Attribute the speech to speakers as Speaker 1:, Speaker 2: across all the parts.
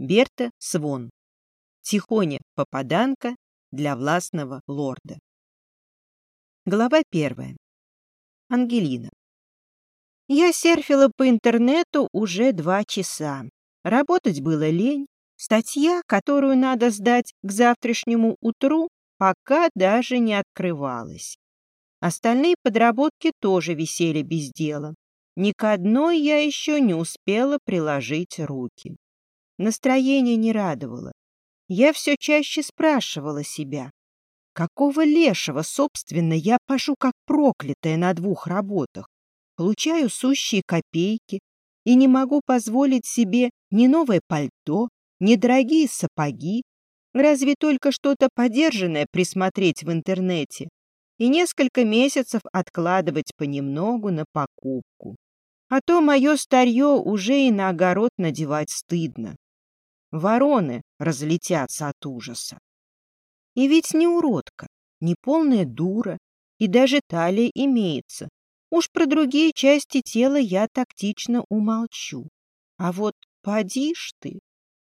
Speaker 1: Берта Свон. Тихоня-попаданка для властного лорда. Глава первая. Ангелина. Я серфила по интернету уже два часа. Работать было лень. Статья, которую надо сдать к завтрашнему утру, пока даже не открывалась. Остальные подработки тоже висели без дела. Ни к одной я еще не успела приложить руки. Настроение не радовало. Я все чаще спрашивала себя, какого лешего, собственно, я пашу как проклятая на двух работах, получаю сущие копейки и не могу позволить себе ни новое пальто, ни дорогие сапоги, разве только что-то подержанное присмотреть в интернете и несколько месяцев откладывать понемногу на покупку. А то мое старье уже и на огород надевать стыдно. Вороны разлетятся от ужаса. И ведь не уродка, не полная дура, и даже талия имеется. Уж про другие части тела я тактично умолчу. А вот поди ж ты.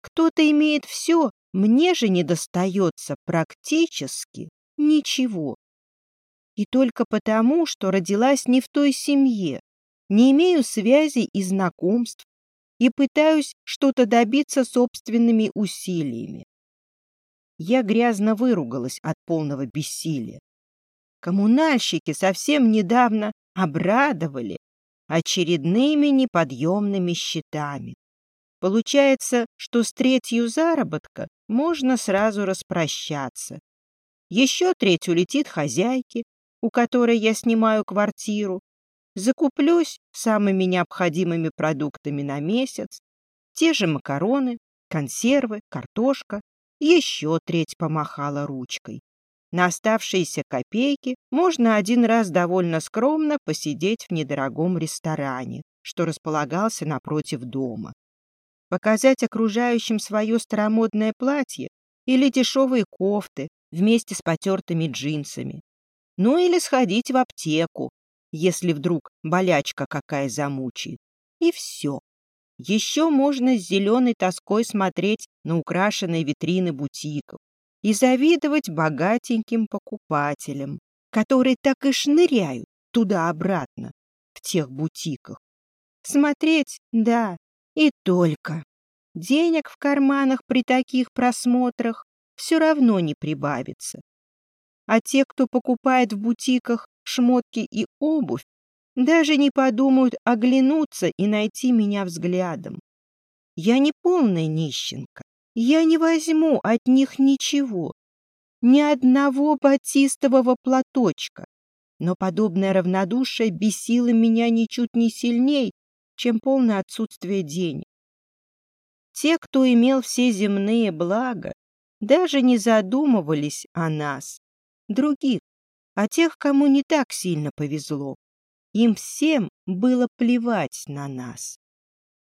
Speaker 1: Кто-то имеет все, мне же не достается практически ничего. И только потому, что родилась не в той семье, не имею связей и знакомств, и пытаюсь что-то добиться собственными усилиями. Я грязно выругалась от полного бессилия. Коммунальщики совсем недавно обрадовали очередными неподъемными счетами. Получается, что с третью заработка можно сразу распрощаться. Еще треть улетит хозяйке, у которой я снимаю квартиру, Закуплюсь самыми необходимыми продуктами на месяц. Те же макароны, консервы, картошка. Еще треть помахала ручкой. На оставшиеся копейки можно один раз довольно скромно посидеть в недорогом ресторане, что располагался напротив дома. Показать окружающим свое старомодное платье или дешевые кофты вместе с потертыми джинсами. Ну или сходить в аптеку, если вдруг болячка какая замучает. И все. Еще можно с зеленой тоской смотреть на украшенные витрины бутиков и завидовать богатеньким покупателям, которые так и шныряют туда-обратно, в тех бутиках. Смотреть, да, и только. Денег в карманах при таких просмотрах все равно не прибавится. А те, кто покупает в бутиках шмотки и обувь, даже не подумают оглянуться и найти меня взглядом. Я не полная нищенка, я не возьму от них ничего, ни одного батистового платочка, но подобное равнодушие бесило меня ничуть не сильней, чем полное отсутствие денег. Те, кто имел все земные блага, даже не задумывались о нас, других, а тех, кому не так сильно повезло. Им всем было плевать на нас.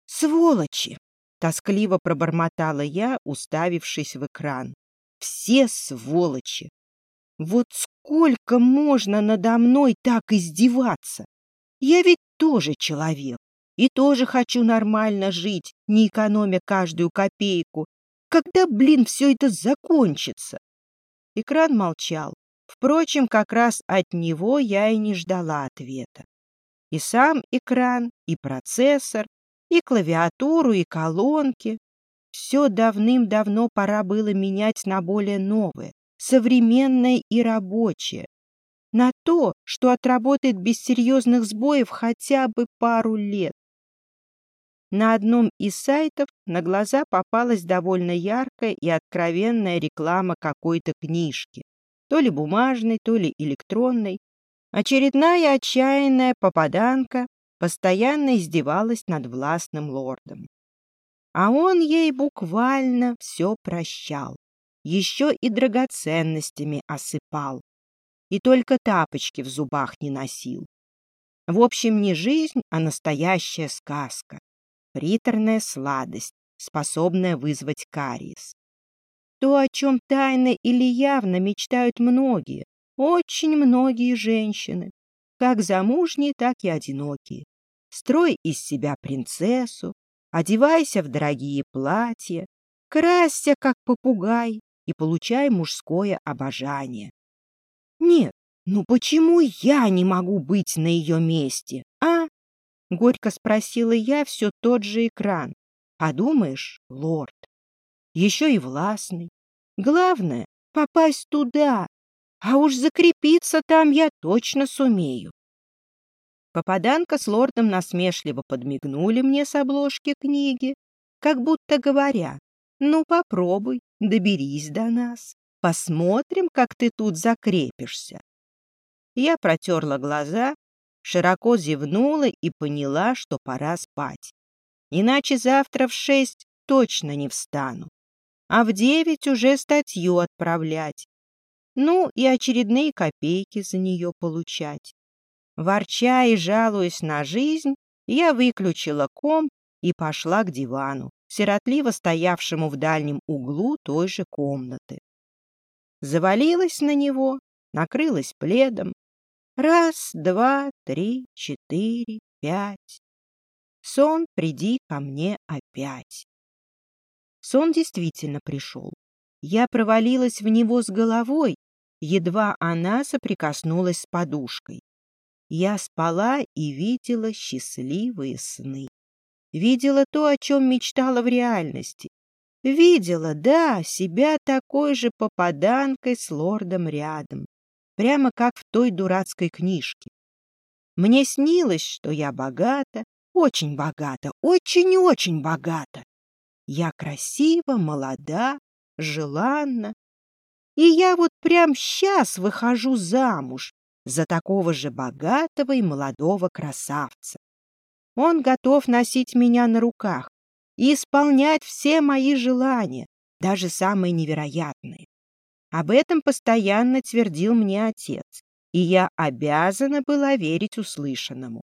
Speaker 1: «Сволочи!» — тоскливо пробормотала я, уставившись в экран. «Все сволочи! Вот сколько можно надо мной так издеваться? Я ведь тоже человек и тоже хочу нормально жить, не экономя каждую копейку. Когда, блин, все это закончится?» Экран молчал, Впрочем, как раз от него я и не ждала ответа. И сам экран, и процессор, и клавиатуру, и колонки. Все давным-давно пора было менять на более новое, современное и рабочее. На то, что отработает без серьезных сбоев хотя бы пару лет. На одном из сайтов на глаза попалась довольно яркая и откровенная реклама какой-то книжки то ли бумажной, то ли электронной. Очередная отчаянная попаданка постоянно издевалась над властным лордом. А он ей буквально все прощал, еще и драгоценностями осыпал, и только тапочки в зубах не носил. В общем, не жизнь, а настоящая сказка, приторная сладость, способная вызвать кариес. То, о чем тайно или явно мечтают многие, очень многие женщины, как замужние, так и одинокие. Строй из себя принцессу, одевайся в дорогие платья, красься, как попугай, и получай мужское обожание. Нет, ну почему я не могу быть на ее месте, а? Горько спросила я все тот же экран. Подумаешь, лорд, еще и властный. Главное — попасть туда, а уж закрепиться там я точно сумею. Попаданка с лордом насмешливо подмигнули мне с обложки книги, как будто говоря, ну попробуй, доберись до нас, посмотрим, как ты тут закрепишься. Я протерла глаза, широко зевнула и поняла, что пора спать. Иначе завтра в шесть точно не встану, а в девять уже статью отправлять. Ну и очередные копейки за нее получать. Ворча и жалуясь на жизнь, я выключила комп и пошла к дивану, сиротливо стоявшему в дальнем углу той же комнаты. Завалилась на него, накрылась пледом. Раз, два, три, четыре, пять. Сон, приди ко мне опять. Сон действительно пришел. Я провалилась в него с головой, едва она соприкоснулась с подушкой. Я спала и видела счастливые сны. Видела то, о чем мечтала в реальности. Видела, да, себя такой же попаданкой с лордом рядом, прямо как в той дурацкой книжке. Мне снилось, что я богата, очень богата, очень-очень богата. Я красива, молода, желанна. И я вот прям сейчас выхожу замуж за такого же богатого и молодого красавца. Он готов носить меня на руках и исполнять все мои желания, даже самые невероятные. Об этом постоянно твердил мне отец, и я обязана была верить услышанному.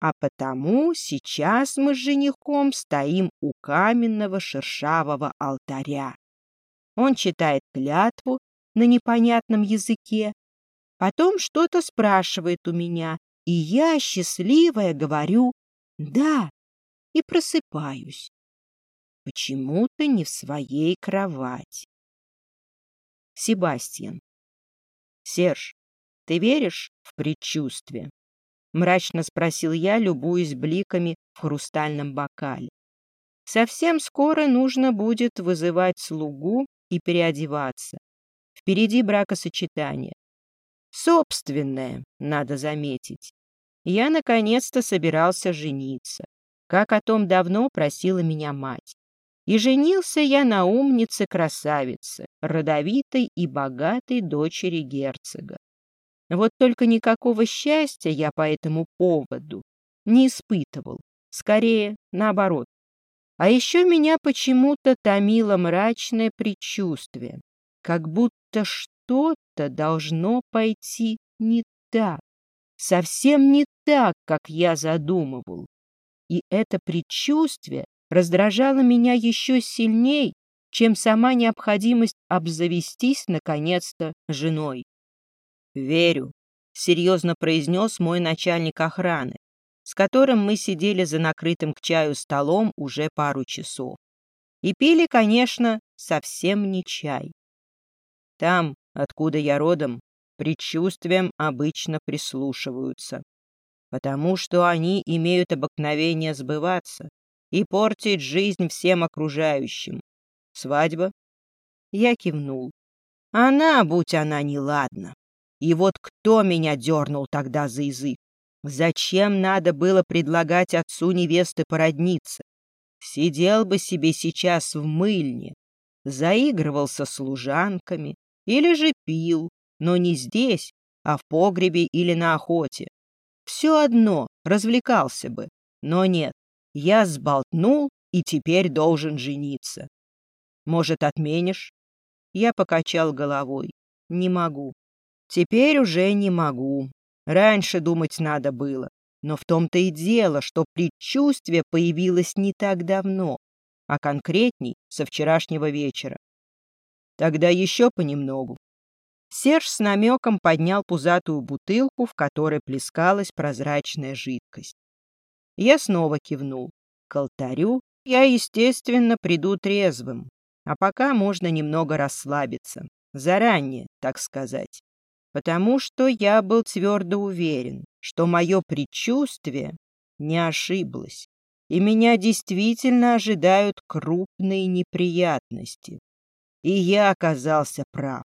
Speaker 1: А потому сейчас мы с женихом стоим у каменного шершавого алтаря. Он читает клятву на непонятном языке, Потом что-то спрашивает у меня, и я, счастливая, говорю «да» и просыпаюсь. Почему-то не в своей кровати. Себастьян. Серж, ты веришь в предчувствие? Мрачно спросил я, любуясь бликами в хрустальном бокале. Совсем скоро нужно будет вызывать слугу и переодеваться. Впереди бракосочетание. Собственное, надо заметить. Я наконец-то собирался жениться, как о том давно просила меня мать. И женился я на умнице-красавице, родовитой и богатой дочери герцога. Вот только никакого счастья я по этому поводу не испытывал, скорее наоборот. А еще меня почему-то томило мрачное предчувствие, как будто что-то должно пойти не так, совсем не так, как я задумывал. И это предчувствие раздражало меня еще сильней, чем сама необходимость обзавестись, наконец-то, женой. «Верю», — серьезно произнес мой начальник охраны, с которым мы сидели за накрытым к чаю столом уже пару часов. И пили, конечно, совсем не чай. Там, откуда я родом, предчувствиям обычно прислушиваются, потому что они имеют обыкновение сбываться и портить жизнь всем окружающим. Свадьба? Я кивнул. Она, будь она неладна. И вот кто меня дернул тогда за язык? Зачем надо было предлагать отцу невесты породниться? Сидел бы себе сейчас в мыльне, заигрывался служанками, или же пил, но не здесь, а в погребе или на охоте. Все одно, развлекался бы. Но нет, я сболтнул и теперь должен жениться. Может, отменишь? Я покачал головой. Не могу. Теперь уже не могу. Раньше думать надо было. Но в том-то и дело, что предчувствие появилось не так давно, а конкретней со вчерашнего вечера. Тогда еще понемногу. Серж с намеком поднял пузатую бутылку, в которой плескалась прозрачная жидкость. Я снова кивнул. К алтарю я, естественно, приду трезвым, А пока можно немного расслабиться. Заранее, так сказать. Потому что я был твердо уверен, что мое предчувствие не ошиблось, и меня действительно ожидают крупные неприятности. И я оказался прав.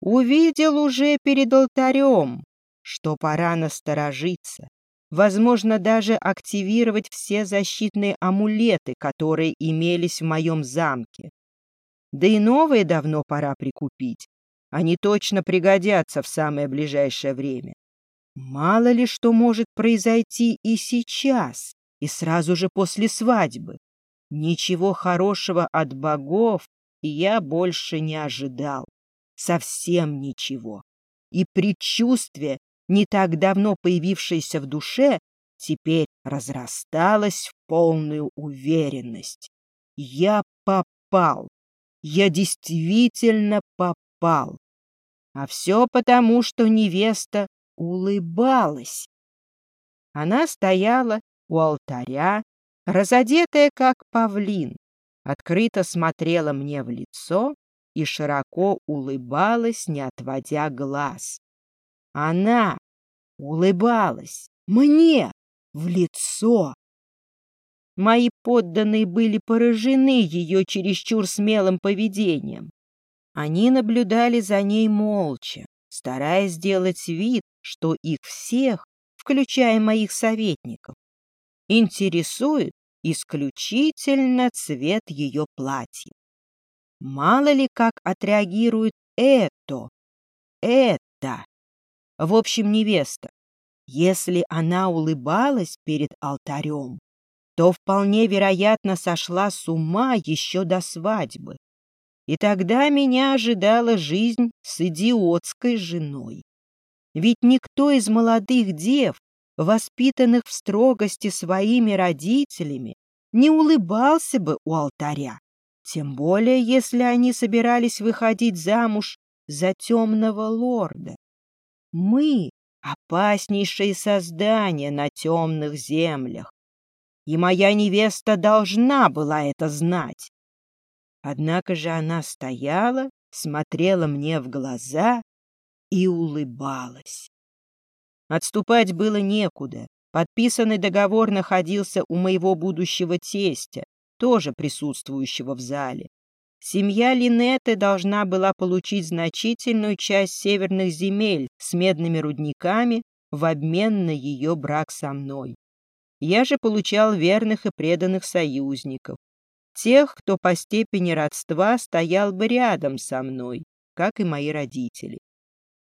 Speaker 1: Увидел уже перед алтарем, что пора насторожиться, возможно, даже активировать все защитные амулеты, которые имелись в моем замке. Да и новые давно пора прикупить. Они точно пригодятся в самое ближайшее время. Мало ли что может произойти и сейчас, и сразу же после свадьбы. Ничего хорошего от богов я больше не ожидал. Совсем ничего. И предчувствие, не так давно появившееся в душе, теперь разрасталось в полную уверенность. Я попал. Я действительно попал. А все потому, что невеста улыбалась. Она стояла у алтаря, разодетая как павлин, открыто смотрела мне в лицо и широко улыбалась, не отводя глаз. Она улыбалась мне в лицо. Мои подданные были поражены ее чересчур смелым поведением. Они наблюдали за ней молча, стараясь сделать вид, что их всех, включая моих советников, интересует исключительно цвет ее платья. Мало ли как отреагирует это, это. В общем, невеста, если она улыбалась перед алтарем, то вполне вероятно сошла с ума еще до свадьбы. И тогда меня ожидала жизнь с идиотской женой. Ведь никто из молодых дев, воспитанных в строгости своими родителями, не улыбался бы у алтаря, тем более если они собирались выходить замуж за темного лорда. Мы — опаснейшие создания на темных землях, и моя невеста должна была это знать. Однако же она стояла, смотрела мне в глаза и улыбалась. Отступать было некуда. Подписанный договор находился у моего будущего тестя, тоже присутствующего в зале. Семья Линеты должна была получить значительную часть северных земель с медными рудниками в обмен на ее брак со мной. Я же получал верных и преданных союзников, тех, кто по степени родства стоял бы рядом со мной, как и мои родители.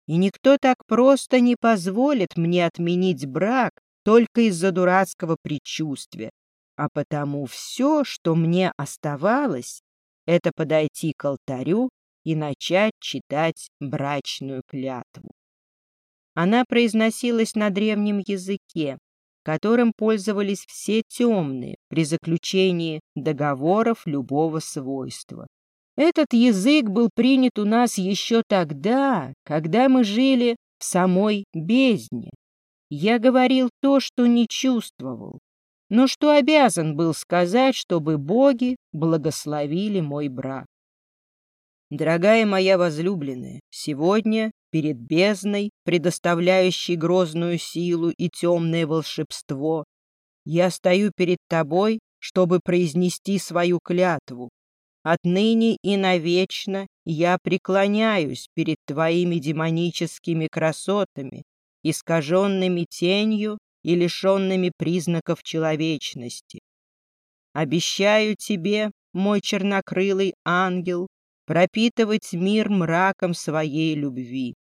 Speaker 1: И никто так просто не позволит мне отменить брак только из-за дурацкого предчувствия, а потому все, что мне оставалось, это подойти к алтарю и начать читать брачную клятву. Она произносилась на древнем языке, которым пользовались все темные при заключении договоров любого свойства. Этот язык был принят у нас еще тогда, когда мы жили в самой бездне. Я говорил то, что не чувствовал, но что обязан был сказать, чтобы боги благословили мой брак. Дорогая моя возлюбленная, сегодня перед бездной, предоставляющей грозную силу и темное волшебство, я стою перед тобой, чтобы произнести свою клятву. Отныне и навечно я преклоняюсь перед твоими демоническими красотами, искаженными тенью и лишенными признаков человечности. Обещаю тебе, мой чернокрылый ангел, пропитывать мир мраком своей любви.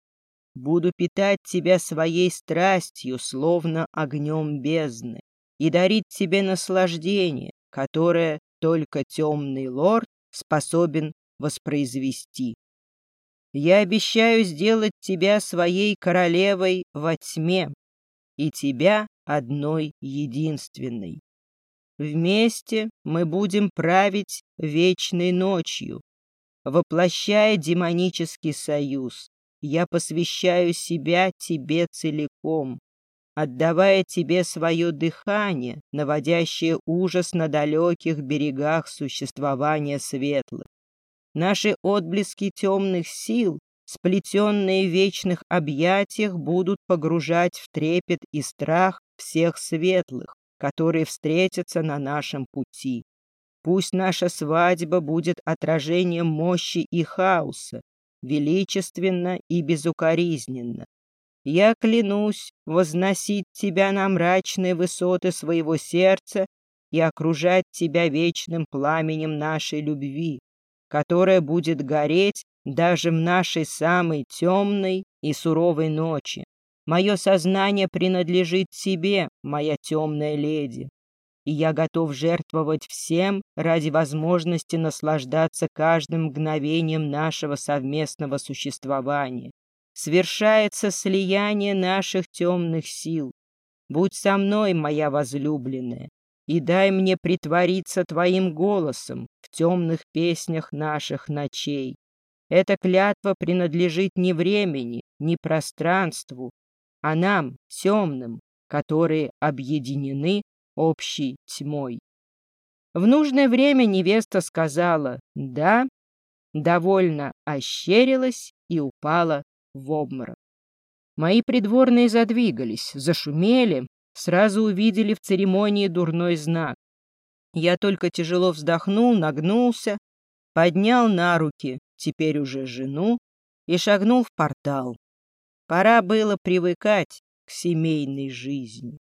Speaker 1: Буду питать тебя своей страстью, словно огнем бездны, и дарить тебе наслаждение, которое только темный лорд способен воспроизвести. Я обещаю сделать тебя своей королевой во тьме, и тебя одной единственной. Вместе мы будем править вечной ночью, воплощая демонический союз. Я посвящаю себя тебе целиком, отдавая тебе свое дыхание, наводящее ужас на далеких берегах существования светлых. Наши отблески темных сил, сплетенные в вечных объятиях, будут погружать в трепет и страх всех светлых, которые встретятся на нашем пути. Пусть наша свадьба будет отражением мощи и хаоса, величественно и безукоризненно. Я клянусь возносить тебя на мрачные высоты своего сердца и окружать тебя вечным пламенем нашей любви, которая будет гореть даже в нашей самой темной и суровой ночи. Мое сознание принадлежит тебе, моя темная леди, и я готов жертвовать всем ради возможности наслаждаться каждым мгновением нашего совместного существования. Свершается слияние наших темных сил. Будь со мной, моя возлюбленная, и дай мне притвориться твоим голосом в темных песнях наших ночей. Эта клятва принадлежит не времени, не пространству, а нам, темным, которые объединены общей тьмой. В нужное время невеста сказала «да», довольно ощерилась и упала в обморок. Мои придворные задвигались, зашумели, сразу увидели в церемонии дурной знак. Я только тяжело вздохнул, нагнулся, поднял на руки теперь уже жену и шагнул в портал. Пора было привыкать к семейной жизни.